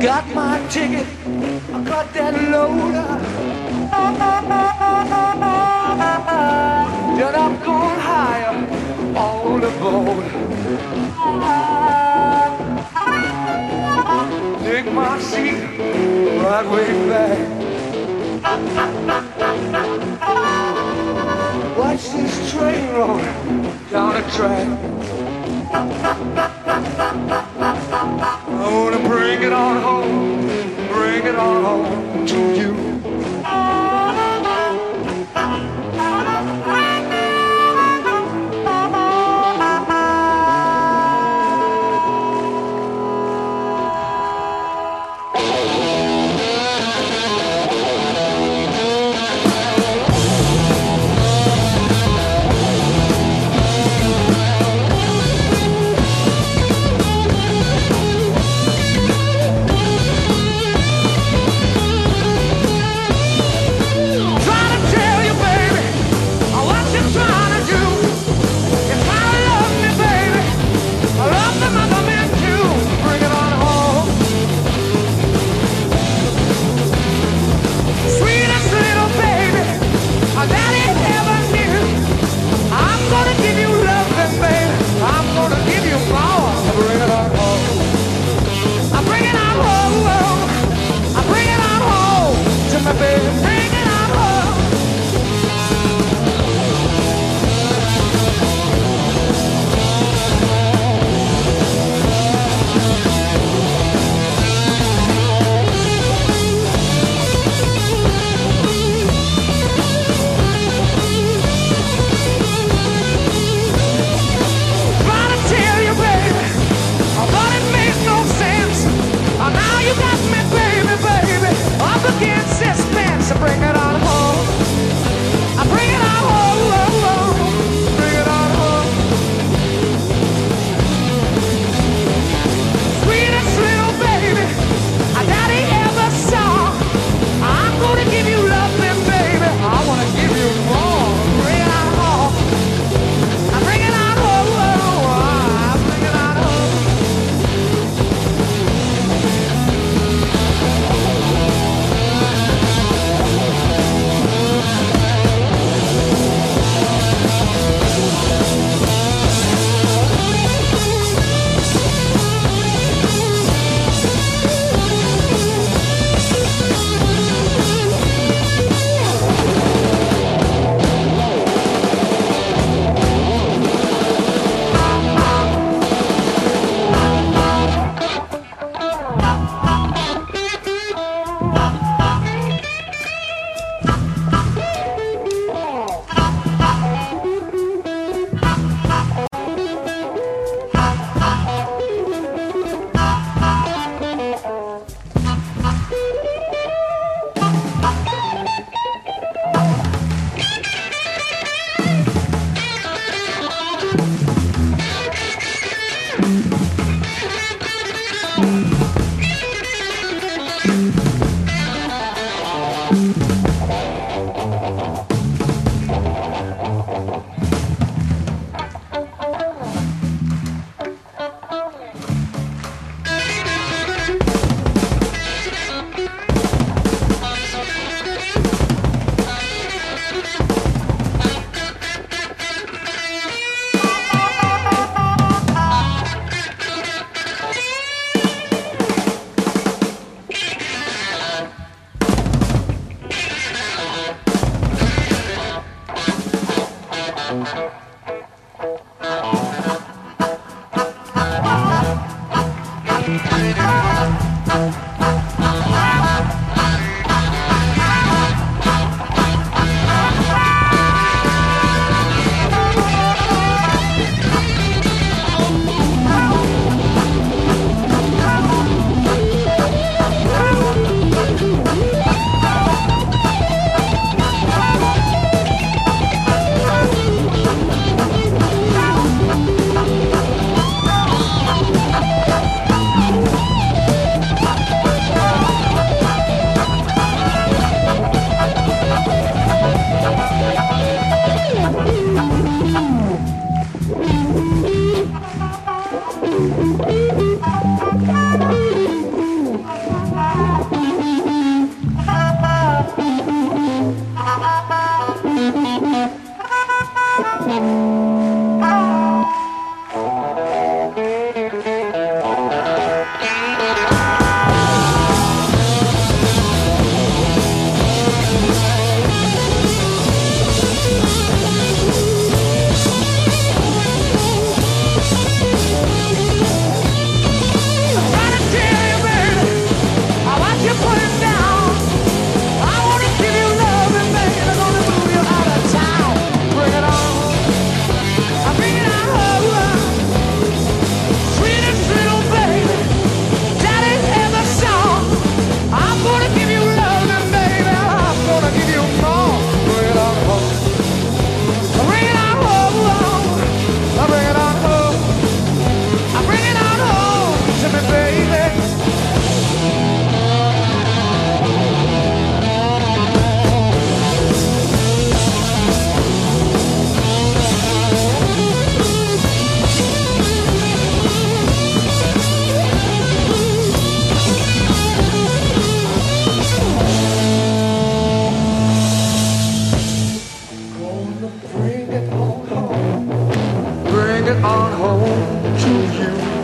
got my ticket, I got that loader. Then I'm going higher on the boat. Take my seat right way back. Watch this train roll down the track. on home, bring it on home to you. On home. To you